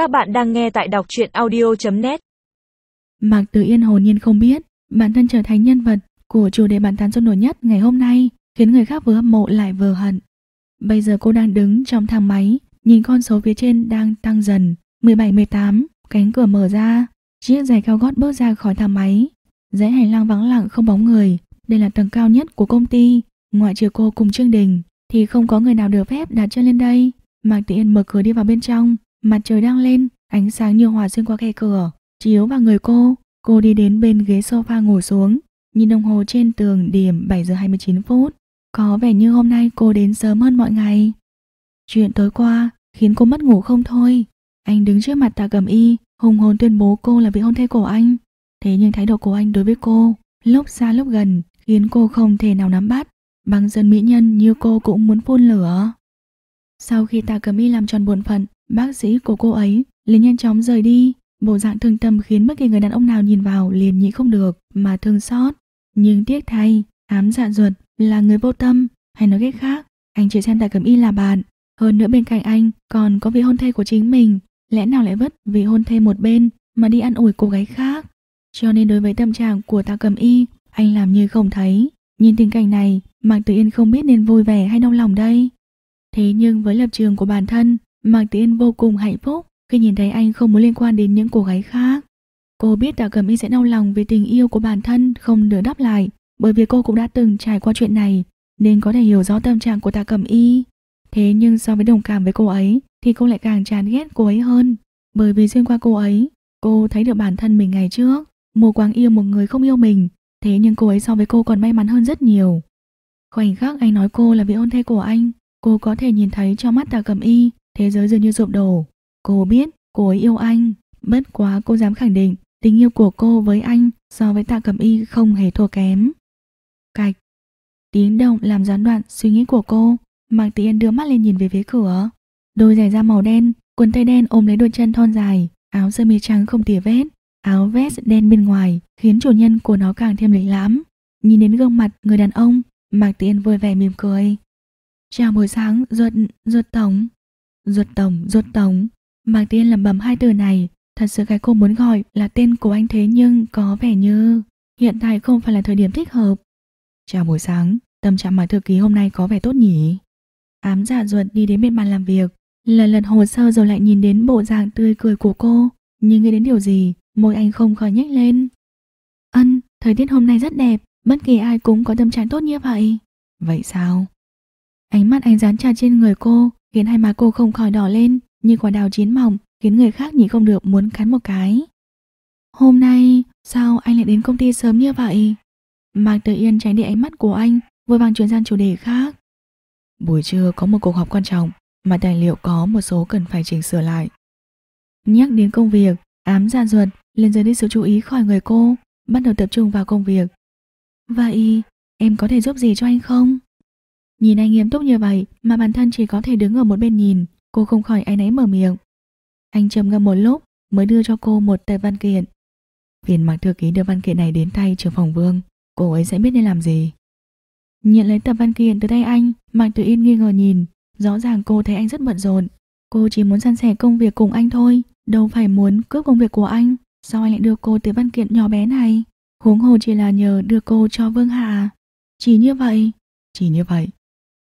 Các bạn đang nghe tại đọc truyện audio.net Mạc Tử Yên hồn nhiên không biết bản thân trở thành nhân vật của chủ đề bản tán sôi nổi nhất ngày hôm nay khiến người khác vừa hâm mộ lại vừa hận. Bây giờ cô đang đứng trong thang máy, nhìn con số phía trên đang tăng dần, 17-18, cánh cửa mở ra, chiếc giày cao gót bước ra khỏi thang máy. Dãy hành lang vắng lặng không bóng người, đây là tầng cao nhất của công ty, ngoại trừ cô cùng Trương Đình thì không có người nào được phép đặt chân lên đây. Mạc Tử Yên mở cửa đi vào bên trong, mặt trời đang lên, ánh sáng như hòa xuyên qua khe cửa, chiếu vào người cô. Cô đi đến bên ghế sofa ngồi xuống, nhìn đồng hồ trên tường điểm 7 giờ 29 phút. Có vẻ như hôm nay cô đến sớm hơn mọi ngày. Chuyện tối qua khiến cô mất ngủ không thôi. Anh đứng trước mặt tạ cầm y, hùng hồn tuyên bố cô là vị hôn thê của anh. Thế nhưng thái độ của anh đối với cô, lúc xa lúc gần, khiến cô không thể nào nắm bắt. Bằng dân mỹ nhân như cô cũng muốn phun lửa. Sau khi tạ cầm y làm tròn bổn phận, bác sĩ của cô ấy liền nhanh chóng rời đi. Bộ dạng thương tâm khiến bất kỳ người đàn ông nào nhìn vào liền nhị không được mà thương xót. Nhưng tiếc thay, ám dạ ruột là người vô tâm, hay nói cách khác, anh chỉ xem tạ cầm y là bạn. Hơn nữa bên cạnh anh còn có vị hôn thê của chính mình, lẽ nào lại vứt vị hôn thê một bên mà đi ăn ủi cô gái khác. Cho nên đối với tâm trạng của tạ cầm y, anh làm như không thấy. Nhìn tình cảnh này, Mạc Tử Yên không biết nên vui vẻ hay đau lòng đây. Thế nhưng với lập trường của bản thân, Mạc tiên vô cùng hạnh phúc khi nhìn thấy anh không muốn liên quan đến những cô gái khác. Cô biết Tạ Cẩm Y sẽ đau lòng vì tình yêu của bản thân không được đáp lại, bởi vì cô cũng đã từng trải qua chuyện này, nên có thể hiểu rõ tâm trạng của Tạ Cẩm Y. Thế nhưng so với đồng cảm với cô ấy, thì cô lại càng chán ghét cô ấy hơn, bởi vì xuyên qua cô ấy, cô thấy được bản thân mình ngày trước, mù quáng yêu một người không yêu mình, thế nhưng cô ấy so với cô còn may mắn hơn rất nhiều. Khoảnh khắc anh nói cô là vị hôn thê của anh, cô có thể nhìn thấy trong mắt Tạ Cẩm Y, thế giới dường như sụp đổ. Cô biết cô ấy yêu anh, bất quá cô dám khẳng định tình yêu của cô với anh so với Tạ cầm Y không hề thua kém. Cạch. Tiếng động làm gián đoạn suy nghĩ của cô, Mạc Tỷ Yên đưa mắt lên nhìn về phía cửa. Đôi giày da màu đen, quần tây đen ôm lấy đôi chân thon dài, áo sơ mi trắng không tỉa vết, áo vest đen bên ngoài khiến chủ nhân của nó càng thêm lịch lãm. Nhìn đến gương mặt người đàn ông, Mạc tiên Yên vui vẻ mỉm cười. Chào buổi sáng, ruột, ruột tổng. Ruột tổng, ruột tổng. Mạc tiên lẩm bẩm hai từ này, thật sự cái cô muốn gọi là tên của anh thế nhưng có vẻ như hiện tại không phải là thời điểm thích hợp. Chào buổi sáng, tâm trạng Mạc Thư Ký hôm nay có vẻ tốt nhỉ? Ám dạ ruột đi đến bên bàn làm việc, lần lần hồ sơ rồi lại nhìn đến bộ dạng tươi cười của cô, nhưng nghĩ đến điều gì, môi anh không khỏi nhếch lên. Ân, thời tiết hôm nay rất đẹp, bất kỳ ai cũng có tâm trạng tốt như vậy. Vậy sao? Ánh mắt anh dán chặt trên người cô, khiến hai má cô không khỏi đỏ lên, như quả đào chín mỏng, khiến người khác nhìn không được muốn cắn một cái. Hôm nay, sao anh lại đến công ty sớm như vậy? Mạc Tử Yên tránh đi ánh mắt của anh, vội vàng chuyển sang chủ đề khác. Buổi trưa có một cuộc họp quan trọng, mà tài liệu có một số cần phải chỉnh sửa lại. Nhắc đến công việc, ám dạ ruột liền rời đi sự chú ý khỏi người cô, bắt đầu tập trung vào công việc. Vậy, em có thể giúp gì cho anh không? Nhìn anh nghiêm túc như vậy mà bản thân chỉ có thể đứng ở một bên nhìn, cô không khỏi áy náy mở miệng. Anh trầm ngâm một lúc mới đưa cho cô một tờ văn kiện. Viên mặc thư ký đưa văn kiện này đến tay trưởng phòng vương, cô ấy sẽ biết nên làm gì. Nhận lấy tập văn kiện từ tay anh, Mạc Tử Yên nghi ngờ nhìn, rõ ràng cô thấy anh rất bận rộn. Cô chỉ muốn san sẻ công việc cùng anh thôi, đâu phải muốn cướp công việc của anh. Sao anh lại đưa cô tới văn kiện nhỏ bé này? Huống hồ chỉ là nhờ đưa cô cho Vương Hạ. À? Chỉ như vậy, chỉ như vậy.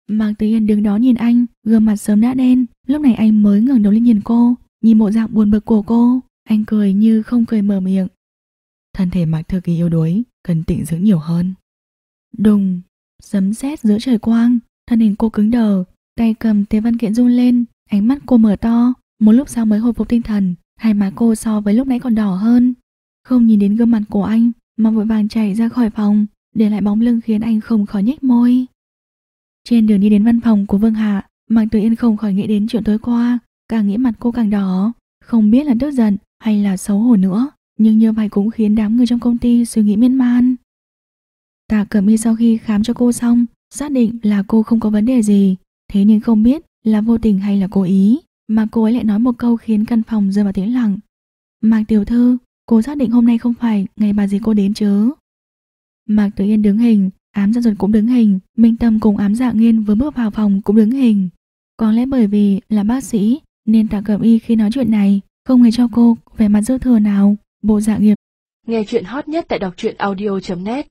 Mạc Tử Yên đứng đó nhìn anh, gương mặt sớm đã đen. Lúc này anh mới ngẩng đầu lên nhìn cô, nhìn bộ dạng buồn bực của cô. Anh cười như không cười mở miệng. Thân thể Mạc Thư Kỳ yếu đuối, cần tịnh dưỡng nhiều hơn. Đùng, sấm sét giữa trời quang, thân hình cô cứng đờ, tay cầm tế văn kiện run lên, ánh mắt cô mở to, một lúc sau mới hồi phục tinh thần, hai má cô so với lúc nãy còn đỏ hơn. Không nhìn đến gương mặt của anh, mà vội vàng chạy ra khỏi phòng, để lại bóng lưng khiến anh không khỏi nhếch môi. Trên đường đi đến văn phòng của Vương Hạ, Mạc Tử Yên không khỏi nghĩ đến chuyện tối qua, càng nghĩ mặt cô càng đỏ, không biết là tức giận hay là xấu hổ nữa, nhưng như vậy cũng khiến đám người trong công ty suy nghĩ miên man. Tạ Cẩm Y sau khi khám cho cô xong, xác định là cô không có vấn đề gì, thế nhưng không biết là vô tình hay là cố ý, mà cô ấy lại nói một câu khiến căn phòng rơi vào tĩnh lặng. Mạc Tiểu Thư, cô xác định hôm nay không phải ngày bà gì cô đến chứ? Mạc Tử Yên đứng hình, ám dạ Duật cũng đứng hình, Minh Tâm cùng ám dạ nghiên vừa bước vào phòng cũng đứng hình. Có lẽ bởi vì là bác sĩ nên Tạ Cẩm Y khi nói chuyện này không hề cho cô vẻ mặt dư thừa nào, bộ dạng nghiệp. Nghe chuyện hot nhất tại đọc truyện audio.net